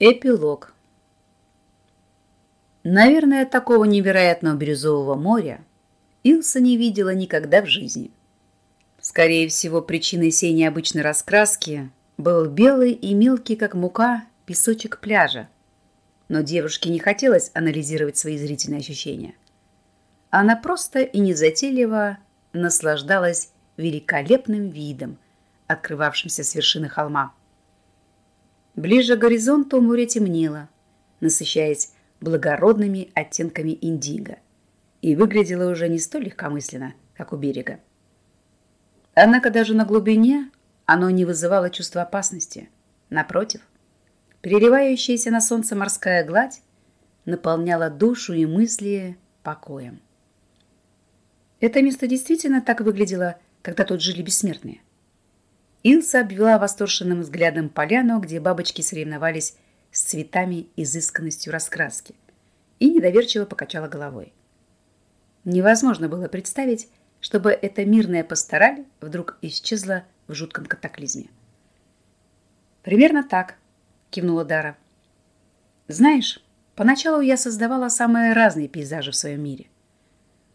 Эпилог. Наверное, такого невероятного бирюзового моря Илса не видела никогда в жизни. Скорее всего, причиной сей необычной раскраски был белый и мелкий, как мука, песочек пляжа. Но девушке не хотелось анализировать свои зрительные ощущения. Она просто и незатейливо наслаждалась великолепным видом, открывавшимся с вершины холма. Ближе к горизонту море темнело, насыщаясь благородными оттенками индиго, и выглядело уже не столь легкомысленно, как у берега. Однако даже на глубине оно не вызывало чувства опасности. Напротив, переливающаяся на солнце морская гладь наполняла душу и мысли покоем. Это место действительно так выглядело, когда тут жили бессмертные. Илса обвела восторженным взглядом поляну, где бабочки соревновались с цветами изысканностью раскраски, и недоверчиво покачала головой. Невозможно было представить, чтобы эта мирная пастораль вдруг исчезла в жутком катаклизме. «Примерно так», — кивнула Дара. «Знаешь, поначалу я создавала самые разные пейзажи в своем мире.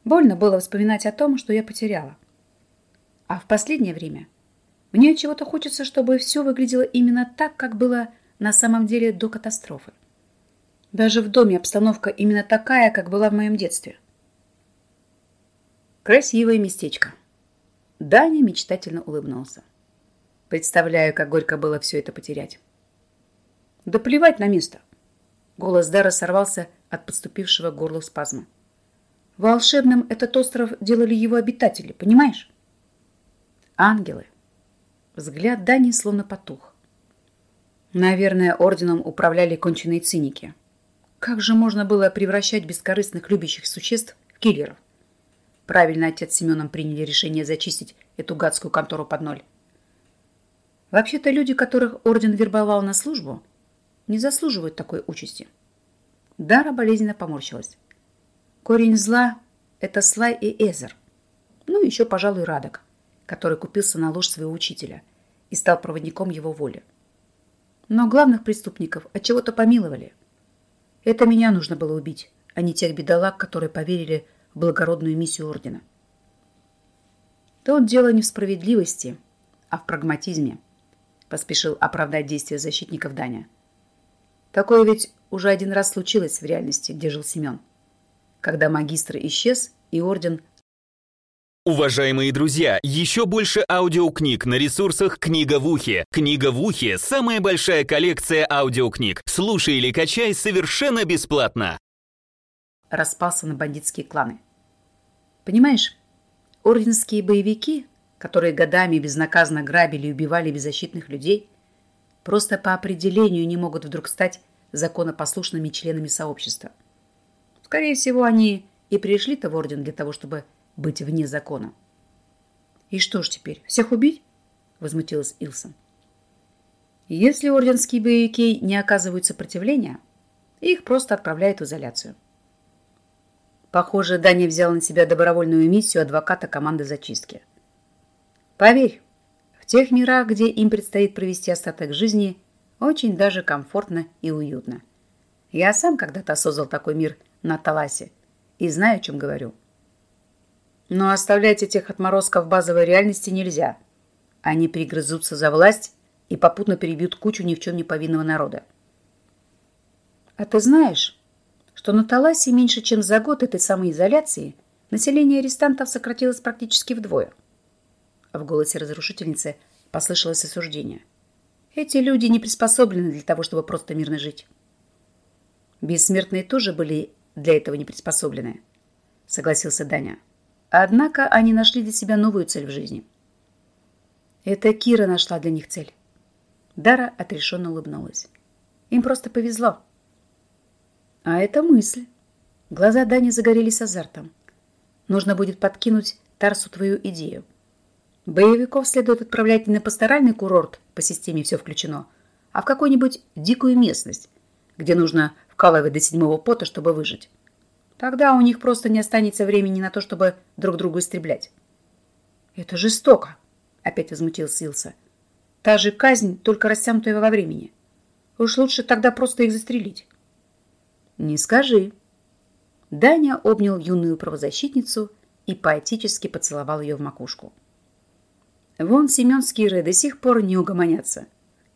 Больно было вспоминать о том, что я потеряла. А в последнее время мне чего-то хочется, чтобы все выглядело именно так, как было на самом деле до катастрофы. Даже в доме обстановка именно такая, как была в моем детстве. Красивое местечко. Даня мечтательно улыбнулся. Представляю, как горько было все это потерять. Да плевать на место. Голос Дара сорвался от подступившего к горлу спазма. Волшебным этот остров делали его обитатели, понимаешь? Ангелы, Взгляд Дани словно потух. Наверное, орденом управляли конченые циники. Как же можно было превращать бескорыстных любящих существ в киллеров? Правильно отец с Семеном приняли решение зачистить эту гадскую контору под ноль. Вообще-то люди, которых орден вербовал на службу, не заслуживают такой участи. Дара болезненно поморщилась. Корень зла – это Слай и Эзер. Ну, еще, пожалуй, Радок который купился на ложь своего учителя и стал проводником его воли. Но главных преступников от чего-то помиловали. Это меня нужно было убить, а не тех бедолаг, которые поверили в благородную миссию ордена. Тут дело не в справедливости, а в прагматизме, поспешил оправдать действия защитников Даня. Такое ведь уже один раз случилось в реальности, где жил Семен. Когда магистр исчез, и орден Уважаемые друзья, еще больше аудиокниг на ресурсах «Книга в ухе». «Книга в ухе» — самая большая коллекция аудиокниг. Слушай или качай совершенно бесплатно. Распался на бандитские кланы. Понимаешь, орденские боевики, которые годами безнаказанно грабили и убивали беззащитных людей, просто по определению не могут вдруг стать законопослушными членами сообщества. Скорее всего, они и пришли-то в орден для того, чтобы быть вне закона. «И что ж теперь, всех убить?» – возмутилась Илсон. «Если орденские боевики не оказывают сопротивления, их просто отправляют в изоляцию». Похоже, Даня взял на себя добровольную миссию адвоката команды зачистки. Поверь, в тех мирах, где им предстоит провести остаток жизни, очень даже комфортно и уютно. Я сам когда-то создал такой мир на Таласе и знаю, о чем говорю. Но оставлять этих отморозков базовой реальности нельзя. Они перегрызутся за власть и попутно перебьют кучу ни в чем не повинного народа. А ты знаешь, что на Таласе меньше чем за год этой самой изоляции население арестантов сократилось практически вдвое? В голосе разрушительницы послышалось осуждение. Эти люди не приспособлены для того, чтобы просто мирно жить. Бессмертные тоже были для этого не приспособлены, согласился Даня. Однако они нашли для себя новую цель в жизни. Это Кира нашла для них цель. Дара отрешенно улыбнулась. Им просто повезло. А это мысль. Глаза Дани загорелись азартом. Нужно будет подкинуть Тарсу твою идею. Боевиков следует отправлять не на пасторальный курорт по системе «все включено», а в какую-нибудь дикую местность, где нужно вкалывать до седьмого пота, чтобы выжить. Тогда у них просто не останется времени на то, чтобы друг друга истреблять. Это жестоко, опять возмутился Илса. Та же казнь, только растянутая во времени. Уж лучше тогда просто их застрелить. Не скажи. Даня обнял юную правозащитницу и поэтически поцеловал ее в макушку. Вон Семен с Кирой до сих пор не угомонятся.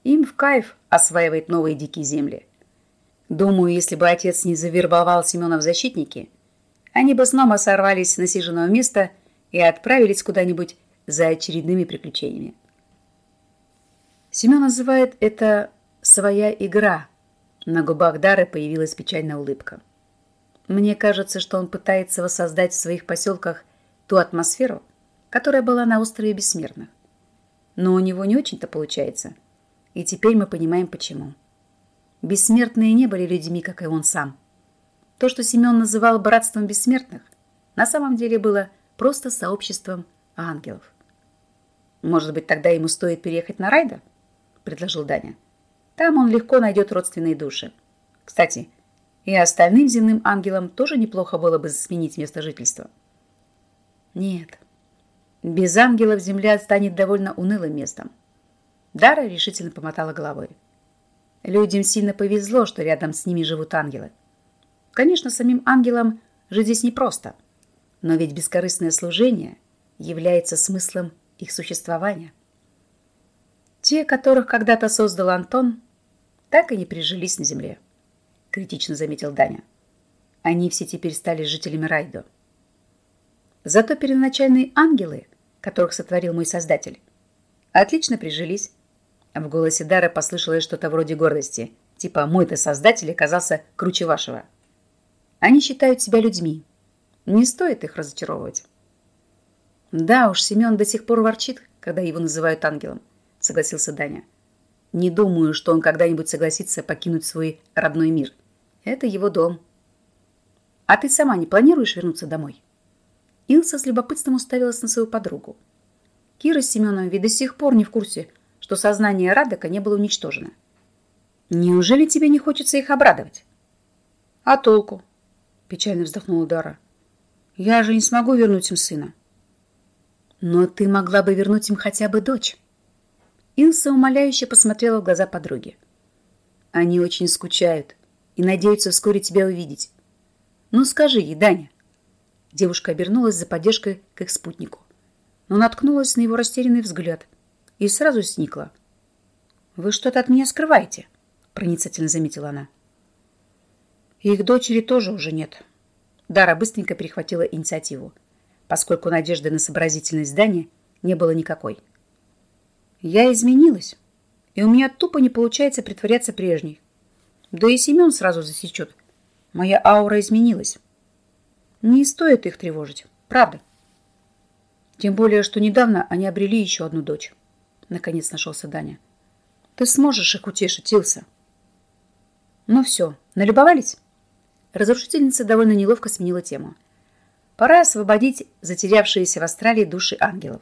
Им в кайф осваивать новые дикие земли. Думаю, если бы отец не завербовал Семена в защитники, они бы снова сорвались с насиженного места и отправились куда-нибудь за очередными приключениями. Семен называет это «своя игра». На губах Дары появилась печальная улыбка. Мне кажется, что он пытается воссоздать в своих поселках ту атмосферу, которая была на острове Бессмертных. Но у него не очень-то получается. И теперь мы понимаем, почему. Бессмертные не были людьми, как и он сам. То, что Семен называл братством бессмертных, на самом деле было просто сообществом ангелов. «Может быть, тогда ему стоит переехать на Райда?» – предложил Даня. «Там он легко найдет родственные души. Кстати, и остальным земным ангелам тоже неплохо было бы сменить место жительства». «Нет, без ангелов земля станет довольно унылым местом». Дара решительно помотала головой. Людям сильно повезло, что рядом с ними живут ангелы. Конечно, самим ангелам жить здесь непросто, но ведь бескорыстное служение является смыслом их существования. Те, которых когда-то создал Антон, так и не прижились на земле, критично заметил Даня. Они все теперь стали жителями Райдо. Зато первоначальные ангелы, которых сотворил мой Создатель, отлично прижились в голосе Дары послышалось что-то вроде гордости. Типа «мой-то создатель оказался круче вашего». Они считают себя людьми. Не стоит их разочаровывать. Да уж, Семен до сих пор ворчит, когда его называют ангелом, согласился Даня. Не думаю, что он когда-нибудь согласится покинуть свой родной мир. Это его дом. А ты сама не планируешь вернуться домой? Илса с любопытством уставилась на свою подругу. Кира с Семеном ведь до сих пор не в курсе, что сознание Радека не было уничтожено. Неужели тебе не хочется их обрадовать? А толку? Печально вздохнула Дара. Я же не смогу вернуть им сына. Но ты могла бы вернуть им хотя бы дочь. Илса умоляюще посмотрела в глаза подруги. Они очень скучают и надеются вскоре тебя увидеть. Ну скажи ей, Даня. Девушка обернулась за поддержкой к их спутнику, но наткнулась на его растерянный взгляд – и сразу сникла. «Вы что-то от меня скрываете?» – проницательно заметила она. «Их дочери тоже уже нет». Дара быстренько перехватила инициативу, поскольку надежды на сообразительность здания не было никакой. «Я изменилась, и у меня тупо не получается притворяться прежней. Да и Семен сразу засечет. Моя аура изменилась. Не стоит их тревожить, правда. Тем более, что недавно они обрели еще одну дочь. Наконец нашелся Даня. Ты сможешь их утешить, Илса. Ну все, налюбовались? Разрушительница довольно неловко сменила тему. Пора освободить затерявшиеся в Австралии души ангелов.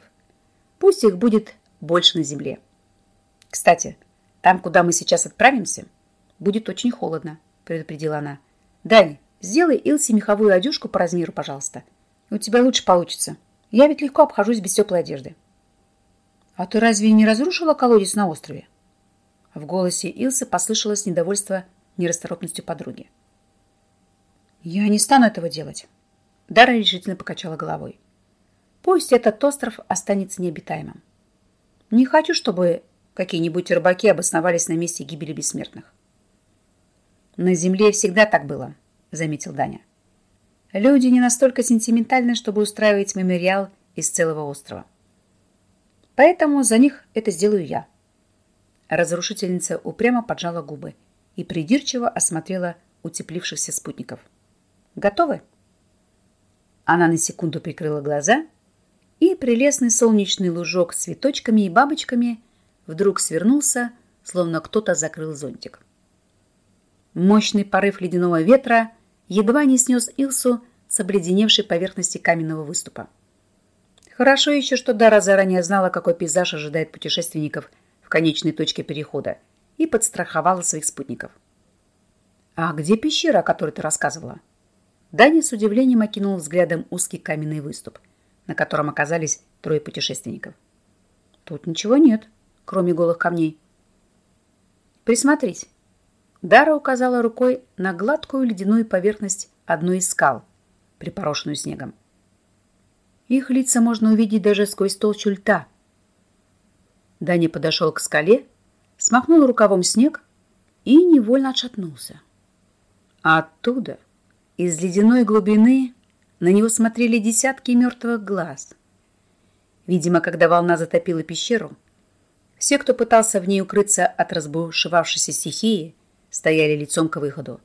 Пусть их будет больше на земле. Кстати, там, куда мы сейчас отправимся, будет очень холодно, предупредила она. Дани, сделай Илсе меховую одежку по размеру, пожалуйста. У тебя лучше получится. Я ведь легко обхожусь без теплой одежды. «А ты разве не разрушила колодец на острове?» В голосе Илсы послышалось недовольство нерасторопностью подруги. «Я не стану этого делать», — Дара решительно покачала головой. «Пусть этот остров останется необитаемым. Не хочу, чтобы какие-нибудь рыбаки обосновались на месте гибели бессмертных». «На земле всегда так было», — заметил Даня. «Люди не настолько сентиментальны, чтобы устраивать мемориал из целого острова». Поэтому за них это сделаю я. Разрушительница упрямо поджала губы и придирчиво осмотрела утеплившихся спутников. Готовы? Она на секунду прикрыла глаза, и прелестный солнечный лужок с цветочками и бабочками вдруг свернулся, словно кто-то закрыл зонтик. Мощный порыв ледяного ветра едва не снес Илсу с обледеневшей поверхности каменного выступа. Хорошо еще, что Дара заранее знала, какой пейзаж ожидает путешественников в конечной точке перехода, и подстраховала своих спутников. «А где пещера, о которой ты рассказывала?» Даня с удивлением окинул взглядом узкий каменный выступ, на котором оказались трое путешественников. «Тут ничего нет, кроме голых камней». «Присмотрись, Дара указала рукой на гладкую ледяную поверхность одной из скал, припорошенную снегом. Их лица можно увидеть даже сквозь толщу льда. Даня подошел к скале, смахнул рукавом снег и невольно отшатнулся. А оттуда, из ледяной глубины, на него смотрели десятки мертвых глаз. Видимо, когда волна затопила пещеру, все, кто пытался в ней укрыться от разбушевавшейся стихии, стояли лицом к выходу.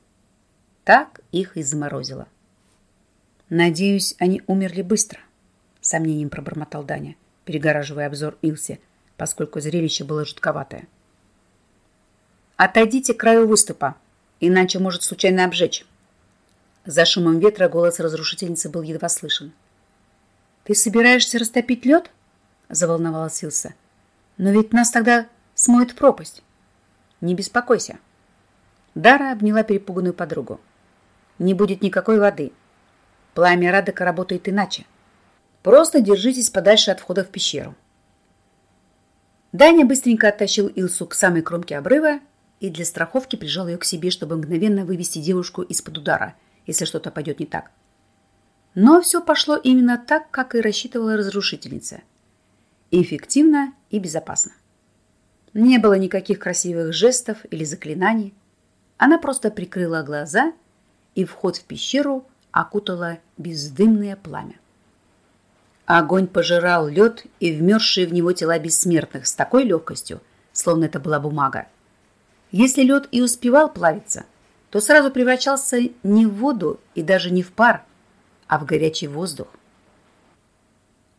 Так их и заморозило. «Надеюсь, они умерли быстро», — сомнением пробормотал Даня, перегораживая обзор Илсе, поскольку зрелище было жутковатое. «Отойдите к краю выступа, иначе может случайно обжечь». За шумом ветра голос разрушительницы был едва слышен. «Ты собираешься растопить лед?» — заволновалась Илса. «Но ведь нас тогда смоет пропасть». «Не беспокойся». Дара обняла перепуганную подругу. «Не будет никакой воды. Пламя Радока работает иначе. Просто держитесь подальше от входа в пещеру». Даня быстренько оттащил Илсу к самой кромке обрыва и для страховки прижал ее к себе, чтобы мгновенно вывести девушку из-под удара – если что-то пойдет не так. Но все пошло именно так, как и рассчитывала разрушительница. Эффективно и безопасно. Не было никаких красивых жестов или заклинаний. Она просто прикрыла глаза, и вход в пещеру окутало бездымное пламя. Огонь пожирал лед и вмерзшие в него тела бессмертных с такой легкостью, словно это была бумага. Если лед и успевал плавиться, то сразу превращался не в воду и даже не в пар, а в горячий воздух.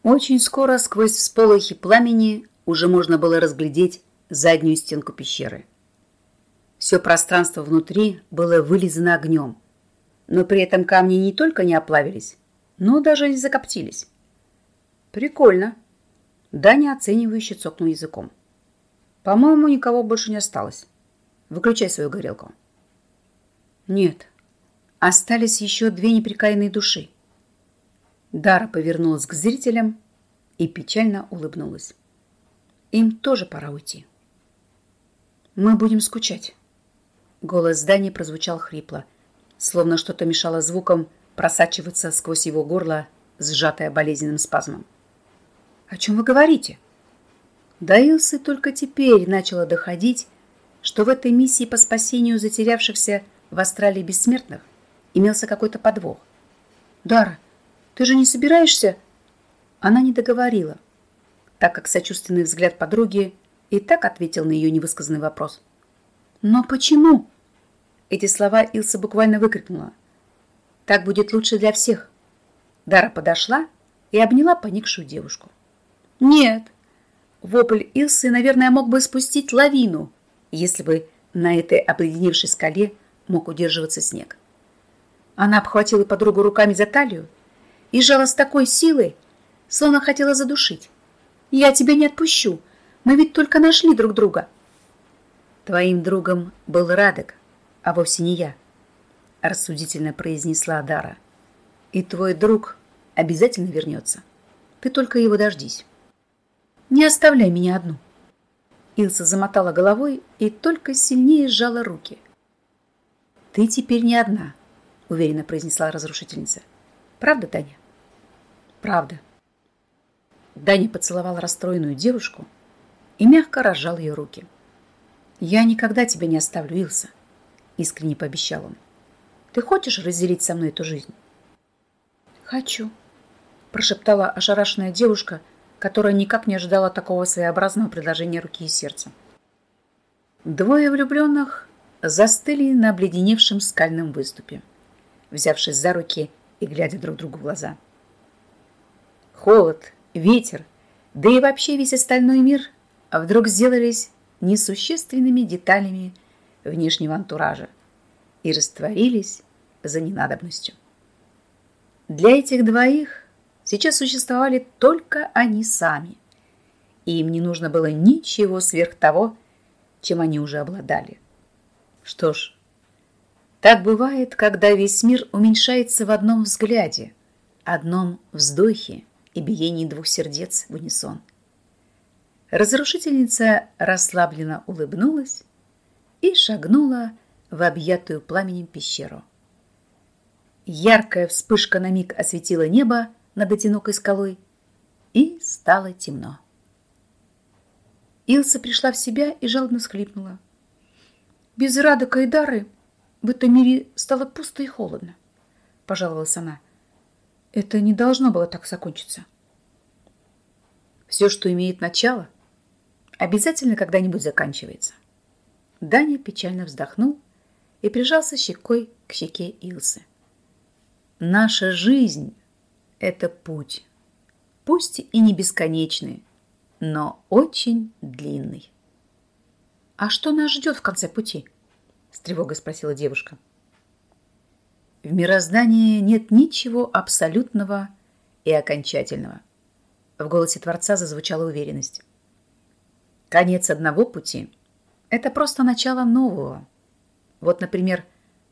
Очень скоро сквозь всполохи пламени уже можно было разглядеть заднюю стенку пещеры. Все пространство внутри было вылизано огнем, но при этом камни не только не оплавились, но даже не закоптились. Прикольно. Даня оценивающе цокнул языком. По-моему, никого больше не осталось. Выключай свою горелку. Нет, остались еще две неприкаянные души. Дара повернулась к зрителям и печально улыбнулась. Им тоже пора уйти. Мы будем скучать. Голос Дани прозвучал хрипло, словно что-то мешало звукам просачиваться сквозь его горло, сжатое болезненным спазмом. «О чем вы говорите?» До Илсы только теперь начало доходить, что в этой миссии по спасению затерявшихся в Австралии бессмертных имелся какой-то подвох. «Дара, ты же не собираешься?» Она не договорила, так как сочувственный взгляд подруги и так ответил на ее невысказанный вопрос. «Но почему?» Эти слова Илса буквально выкрикнула. «Так будет лучше для всех». Дара подошла и обняла поникшую девушку. «Нет!» Вопль Илсы, наверное, мог бы спустить лавину, если бы на этой обледеневшей скале мог удерживаться снег. Она обхватила подругу руками за талию и сжала с такой силой, словно хотела задушить. «Я тебя не отпущу. Мы ведь только нашли друг друга». «Твоим другом был Радек, а вовсе не я», — рассудительно произнесла Дара. «И твой друг обязательно вернется. Ты только его дождись. Не оставляй меня одну». Илса замотала головой и только сильнее сжала руки. «Ты теперь не одна», — уверенно произнесла разрушительница. «Правда, Таня?» «Правда». Даня поцеловал расстроенную девушку и мягко разжал ее руки. «Я никогда тебя не оставлю, Илса», — искренне пообещал он. «Ты хочешь разделить со мной эту жизнь?» «Хочу», — прошептала ошарашенная девушка, которая никак не ожидала такого своеобразного предложения руки и сердца. Двое влюбленных застыли на обледеневшем скальном выступе, взявшись за руки и глядя друг другу в глаза. Холод, ветер, да и вообще весь остальной мир вдруг сделались несущественными деталями внешнего антуража и растворились за ненадобностью. Для этих двоих сейчас существовали только они сами, и им не нужно было ничего сверх того, чем они уже обладали. Что ж, так бывает, когда весь мир уменьшается в одном взгляде, одном вздохе и биении двух сердец в унисон. Разрушительница расслабленно улыбнулась и шагнула в объятую пламенем пещеру. Яркая вспышка на миг осветила небо над одинокой скалой, и стало темно. Илса пришла в себя и жалобно всхлипнула. Без Радока и Дары в этом мире стало пусто и холодно, пожаловалась она. Это не должно было так закончиться. Все, что имеет начало, обязательно когда-нибудь заканчивается. Даня печально вздохнул и прижался щекой к щеке Илсы. Наша жизнь – это путь, пусть и не бесконечный, но очень длинный. «А что нас ждет в конце пути?» – с тревогой спросила девушка. В мироздании нет ничего абсолютного и окончательного. В голосе Творца зазвучала уверенность. Конец одного пути – это просто начало нового. Вот, например,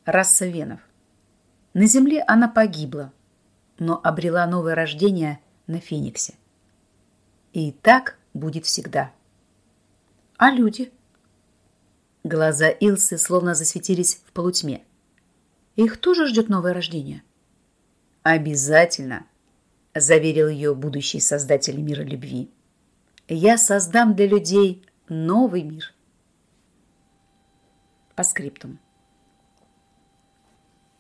раса венов. На Земле она погибла, но обрела новое рождение на Фениксе. И так будет всегда. А люди? Глаза Илсы словно засветились в полутьме. Их тоже ждет новое рождение? Обязательно, заверил ее будущий создатель мира любви. Я создам для людей новый мир. По скриптум.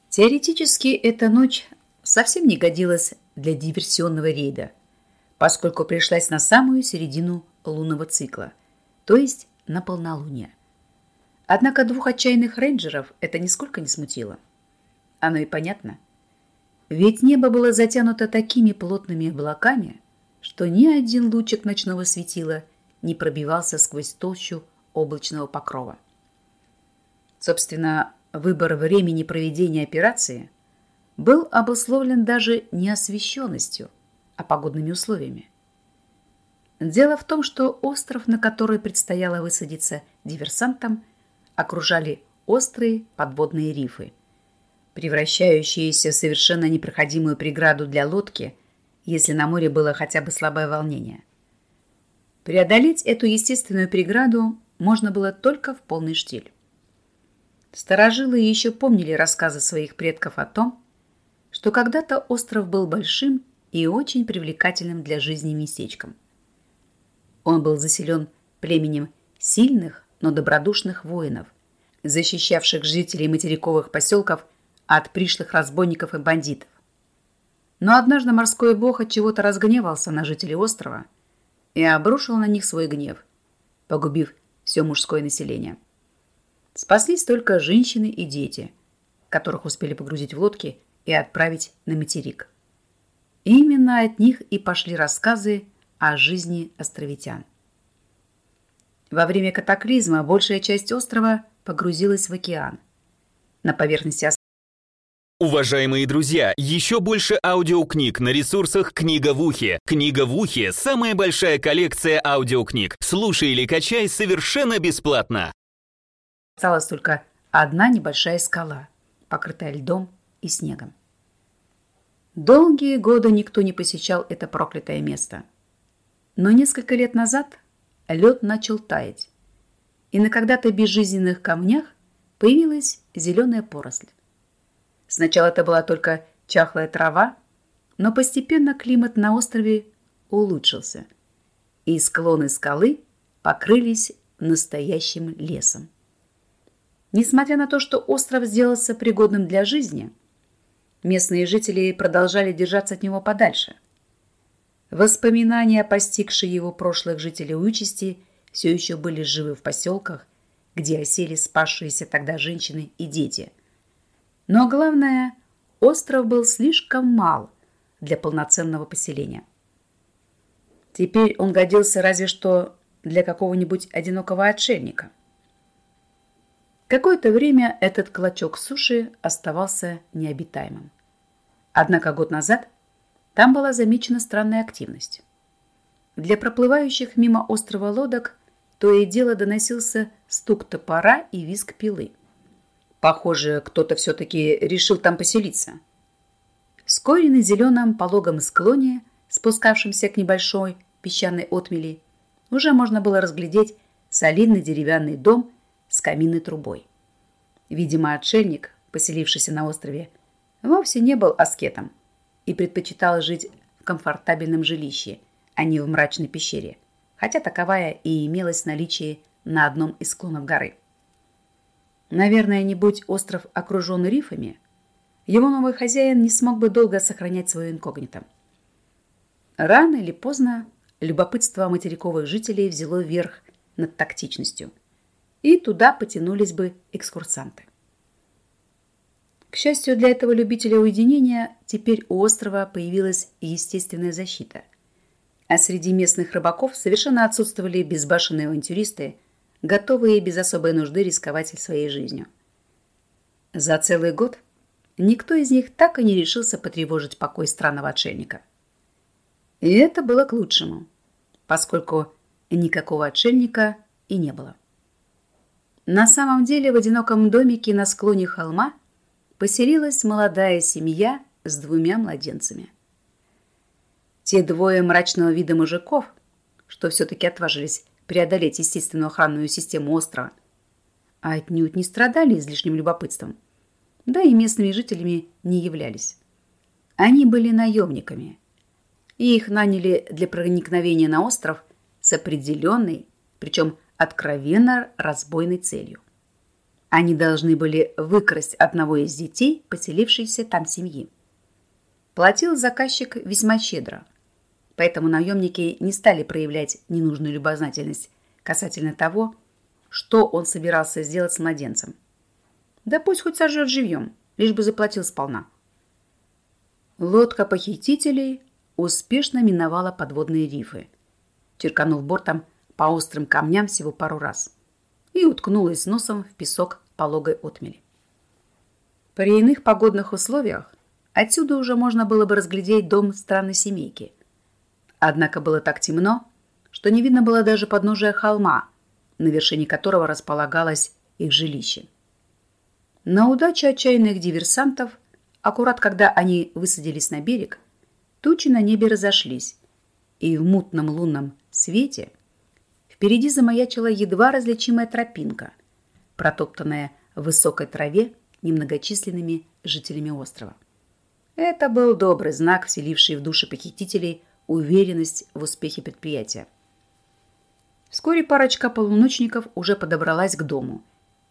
Теоретически эта ночь совсем не годилась для диверсионного рейда, поскольку пришлась на самую середину лунного цикла, то есть на полнолуние. Однако двух отчаянных рейнджеров это нисколько не смутило. Оно и понятно. Ведь небо было затянуто такими плотными облаками, что ни один лучик ночного светила не пробивался сквозь толщу облачного покрова. Собственно, Выбор времени проведения операции был обусловлен даже не освещенностью, а погодными условиями. Дело в том, что остров, на который предстояло высадиться диверсантам, окружали острые подводные рифы, превращающиеся в совершенно непроходимую преграду для лодки, если на море было хотя бы слабое волнение. Преодолеть эту естественную преграду можно было только в полный штиль. Старожилы еще помнили рассказы своих предков о том, что когда-то остров был большим и очень привлекательным для жизни местечком. Он был заселен племенем сильных, но добродушных воинов, защищавших жителей материковых поселков от пришлых разбойников и бандитов. Но однажды морской бог от чего-то разгневался на жителей острова и обрушил на них свой гнев, погубив все мужское население. Спаслись только женщины и дети, которых успели погрузить в лодки и отправить на материк. Именно от них и пошли рассказы о жизни островитян. Во время катаклизма большая часть острова погрузилась в океан. На поверхности Уважаемые друзья, еще больше аудиокниг на ресурсах «Книга в ухе». «Книга в ухе» — самая большая коллекция аудиокниг. Слушай или качай совершенно бесплатно. Осталась только одна небольшая скала, покрытая льдом и снегом. Долгие годы никто не посещал это проклятое место. Но несколько лет назад лед начал таять, и на когда-то безжизненных камнях появилась зеленая поросль. Сначала это была только чахлая трава, но постепенно климат на острове улучшился, и склоны скалы покрылись настоящим лесом. Несмотря на то, что остров сделался пригодным для жизни, местные жители продолжали держаться от него подальше. Воспоминания о постигшей его прошлых жителей участи все еще были живы в поселках, где осели спасшиеся тогда женщины и дети. Но главное, остров был слишком мал для полноценного поселения. Теперь он годился разве что для какого-нибудь одинокого отшельника – Какое-то время этот клочок суши оставался необитаемым. Однако год назад там была замечена странная активность. Для проплывающих мимо острова лодок то и дело доносился стук топора и визг пилы. Похоже, кто-то все-таки решил там поселиться. Вскоре на зеленом пологом склоне, спускавшемся к небольшой песчаной отмели, уже можно было разглядеть солидный деревянный дом с каминной трубой. Видимо, отшельник, поселившийся на острове, вовсе не был аскетом и предпочитал жить в комфортабельном жилище, а не в мрачной пещере, хотя таковая и имелась в наличии на одном из склонов горы. Наверное, не будь остров окружен рифами, его новый хозяин не смог бы долго сохранять свое инкогнито. Рано или поздно любопытство материковых жителей взяло верх над тактичностью, и туда потянулись бы экскурсанты. К счастью для этого любителя уединения, теперь у острова появилась естественная защита. А среди местных рыбаков совершенно отсутствовали безбашенные авантюристы, готовые без особой нужды рисковать своей жизнью. За целый год никто из них так и не решился потревожить покой странного отшельника. И это было к лучшему, поскольку никакого отшельника и не было. На самом деле в одиноком домике на склоне холма поселилась молодая семья с двумя младенцами. Те двое мрачного вида мужиков, что все-таки отважились преодолеть естественную охранную систему острова, а отнюдь не страдали излишним любопытством, да и местными жителями не являлись. Они были наемниками, и их наняли для проникновения на остров с определенной, причем откровенно разбойной целью. Они должны были выкрасть одного из детей, поселившейся там семьи. Платил заказчик весьма щедро, поэтому наемники не стали проявлять ненужную любознательность касательно того, что он собирался сделать с младенцем. Да пусть хоть сожжет живьем, лишь бы заплатил сполна. Лодка похитителей успешно миновала подводные рифы, черканув бортом по острым камням всего пару раз и уткнулась носом в песок пологой отмели. При иных погодных условиях отсюда уже можно было бы разглядеть дом странной семейки. Однако было так темно, что не видно было даже подножия холма, на вершине которого располагалось их жилище. На удачу отчаянных диверсантов, аккурат когда они высадились на берег, тучи на небе разошлись, и в мутном лунном свете впереди замаячила едва различимая тропинка, протоптанная в высокой траве немногочисленными жителями острова. Это был добрый знак, вселивший в души похитителей уверенность в успехе предприятия. Вскоре парочка полуночников уже подобралась к дому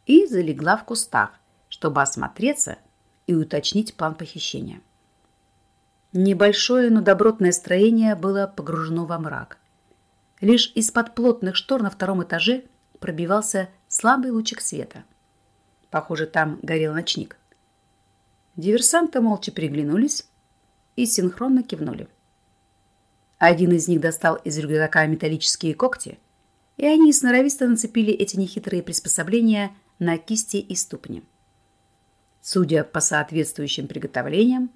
и залегла в кустах, чтобы осмотреться и уточнить план похищения. Небольшое, но добротное строение было погружено во мрак. Лишь из-под плотных штор на втором этаже пробивался слабый лучик света. Похоже, там горел ночник. Диверсанты молча приглянулись и синхронно кивнули. Один из них достал из рюкзака металлические когти, и они сноровисто нацепили эти нехитрые приспособления на кисти и ступни. Судя по соответствующим приготовлениям,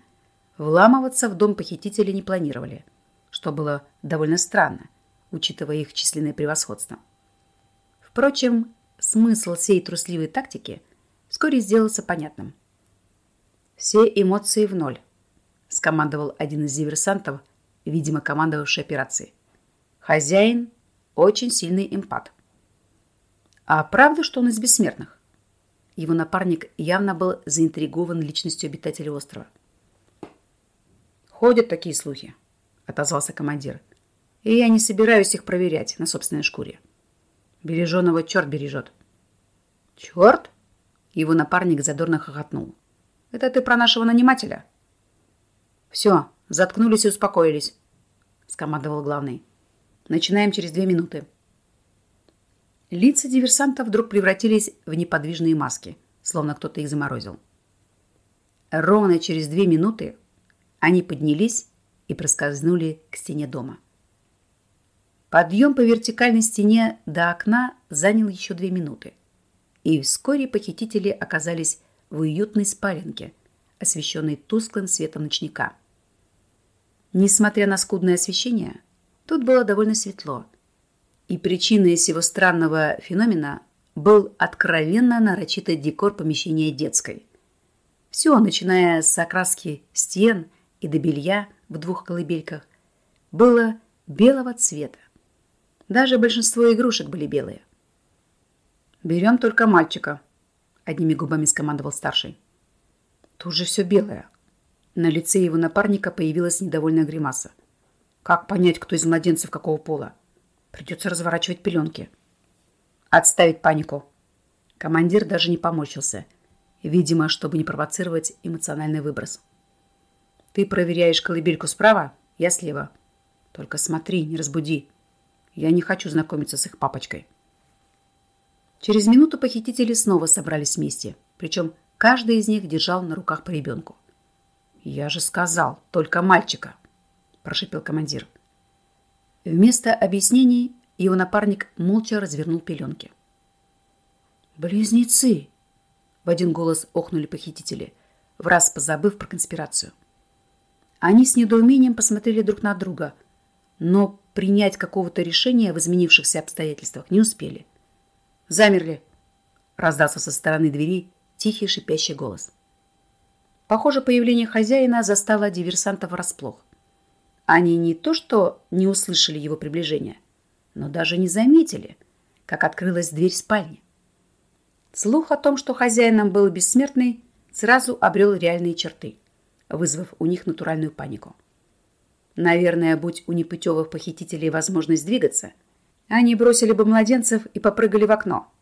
вламываться в дом похитителей не планировали, что было довольно странно, учитывая их численное превосходство. Впрочем, смысл всей трусливой тактики вскоре сделался понятным. «Все эмоции в ноль», – скомандовал один из диверсантов, видимо, командовавший операцией. «Хозяин – очень сильный эмпат». «А правда, что он из бессмертных?» Его напарник явно был заинтригован личностью обитателей острова. «Ходят такие слухи», – отозвался командир. «И я не собираюсь их проверять на собственной шкуре». Береженого черт бережет. Черт? Его напарник задорно хохотнул. Это ты про нашего нанимателя? Все, заткнулись и успокоились, скомандовал главный. Начинаем через две минуты. Лица диверсантов вдруг превратились в неподвижные маски, словно кто-то их заморозил. Ровно через две минуты они поднялись и проскользнули к стене дома. Подъем по вертикальной стене до окна занял еще две минуты. И вскоре похитители оказались в уютной спаленке, освещенной тусклым светом ночника. Несмотря на скудное освещение, тут было довольно светло. И причиной всего странного феномена был откровенно нарочитый декор помещения детской. Все, начиная с окраски стен и до белья в двух колыбельках, было белого цвета. Даже большинство игрушек были белые. «Берем только мальчика», одними губами скомандовал старший. Тут же все белое. На лице его напарника появилась недовольная гримаса. Как понять, кто из младенцев какого пола? Придется разворачивать пеленки. Отставить панику. Командир даже не помочился. Видимо, чтобы не провоцировать эмоциональный выброс. Ты проверяешь колыбельку справа, я слева. Только смотри, не разбуди. Я не хочу знакомиться с их папочкой. Через минуту похитители снова собрались вместе. Причем каждый из них держал на руках по ребенку. «Я же сказал, только мальчика!» прошипел командир. Вместо объяснений его напарник молча развернул пеленки. «Близнецы!» — в один голос охнули похитители, в раз позабыв про конспирацию. Они с недоумением посмотрели друг на друга, но принять какого-то решения в изменившихся обстоятельствах не успели. «Замерли!» — раздался со стороны двери тихий шипящий голос. Похоже, появление хозяина застало диверсантов врасплох. Они не то что не услышали его приближения, но даже не заметили, как открылась дверь спальни. Слух о том, что хозяином был бессмертный, сразу обрел реальные черты, вызвав у них натуральную панику. Наверное, будь у непутевых похитителей возможность двигаться, они бросили бы младенцев и попрыгали в окно.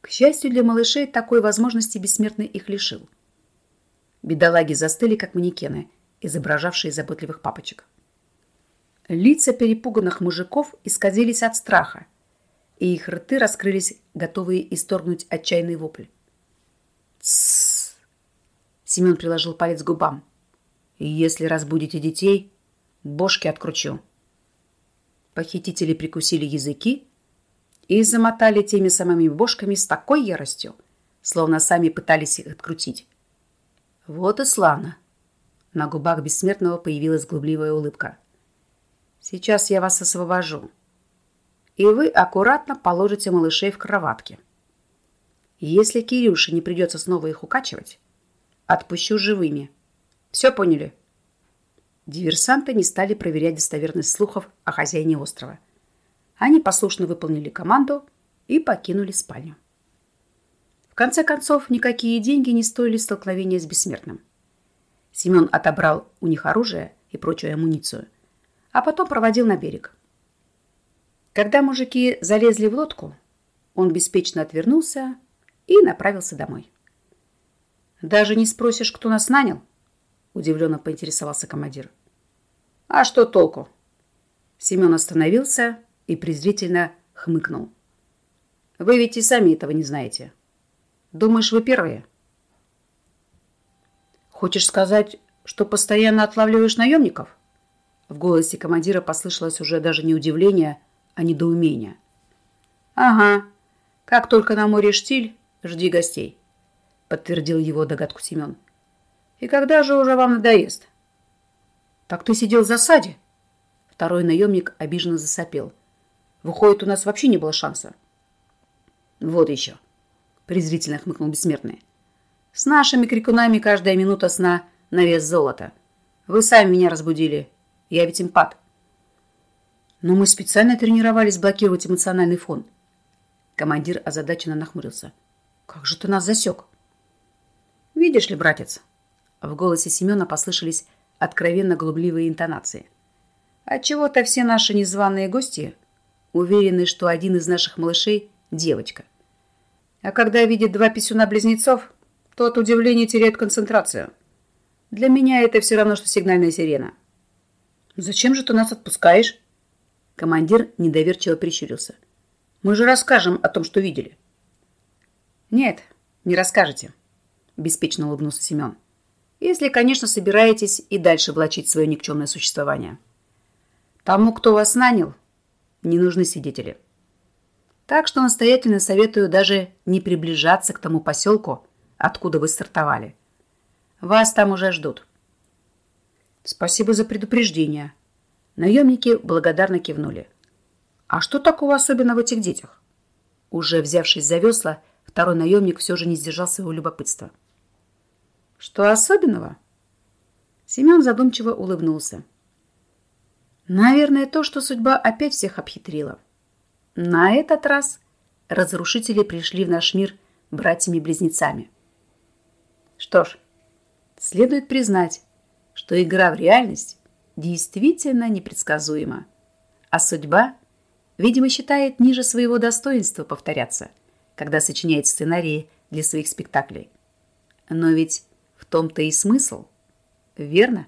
К счастью для малышей, такой возможности бессмертный их лишил. Бедолаги застыли, как манекены – изображавшие заботливых папочек. Лица перепуганных мужиков исказились от страха, и их рты раскрылись, готовые исторгнуть отчаянный вопль. «Тссс!» Семен приложил палец к губам. «Если разбудите детей, бошки откручу». Похитители прикусили языки и замотали теми самыми бошками с такой яростью, словно сами пытались их открутить. Вот и славно. На губах бессмертного появилась глубливая улыбка. «Сейчас я вас освобожу. И вы аккуратно положите малышей в кроватки. Если Кирюше не придется снова их укачивать, отпущу живыми. Все поняли?» Диверсанты не стали проверять достоверность слухов о хозяине острова. Они послушно выполнили команду и покинули спальню. В конце концов, никакие деньги не стоили столкновения с бессмертным. Семен отобрал у них оружие и прочую амуницию, а потом проводил на берег. Когда мужики залезли в лодку, он беспечно отвернулся и направился домой. «Даже не спросишь, кто нас нанял?» – удивленно поинтересовался командир. «А что толку?» Семен остановился и презрительно хмыкнул. «Вы ведь и сами этого не знаете. Думаешь, вы первые?» Хочешь сказать, что постоянно отлавливаешь наемников? В голосе командира послышалось уже даже не удивление, а недоумение. Ага. Как только на море штиль, жди гостей, подтвердил его догадку Семен. И когда же уже вам надоест? Так ты сидел в засаде? Второй наемник обиженно засопел. Выходит, у нас вообще не было шанса. Вот еще, презрительно хмыкнул бессмертный. С нашими крикунами каждая минута сна на вес золота. Вы сами меня разбудили. Я ведь импат. Но мы специально тренировались блокировать эмоциональный фон. Командир озадаченно нахмурился. Как же ты нас засек? Видишь ли, братец? В голосе Семена послышались откровенно глубливые интонации. Отчего-то все наши незваные гости уверены, что один из наших малышей – девочка. А когда видит два писюна-близнецов, то от удивления теряет концентрацию. Для меня это все равно, что сигнальная сирена. «Зачем же ты нас отпускаешь?» Командир недоверчиво прищурился. «Мы же расскажем о том, что видели». «Нет, не расскажете», – беспечно улыбнулся Семен. «Если, конечно, собираетесь и дальше влачить свое никчемное существование. Тому, кто вас нанял, не нужны свидетели. Так что настоятельно советую даже не приближаться к тому поселку, откуда вы стартовали. Вас там уже ждут. Спасибо за предупреждение. Наемники благодарно кивнули. А что такого особенного в этих детях? Уже взявшись за весла, второй наемник все же не сдержал своего любопытства. Что особенного? Семен задумчиво улыбнулся. Наверное, то, что судьба опять всех обхитрила. На этот раз разрушители пришли в наш мир братьями-близнецами. Что ж, следует признать, что игра в реальность действительно непредсказуема, а судьба, видимо, считает ниже своего достоинства повторяться, когда сочиняет сценарии для своих спектаклей. Но ведь в том-то и смысл, верно?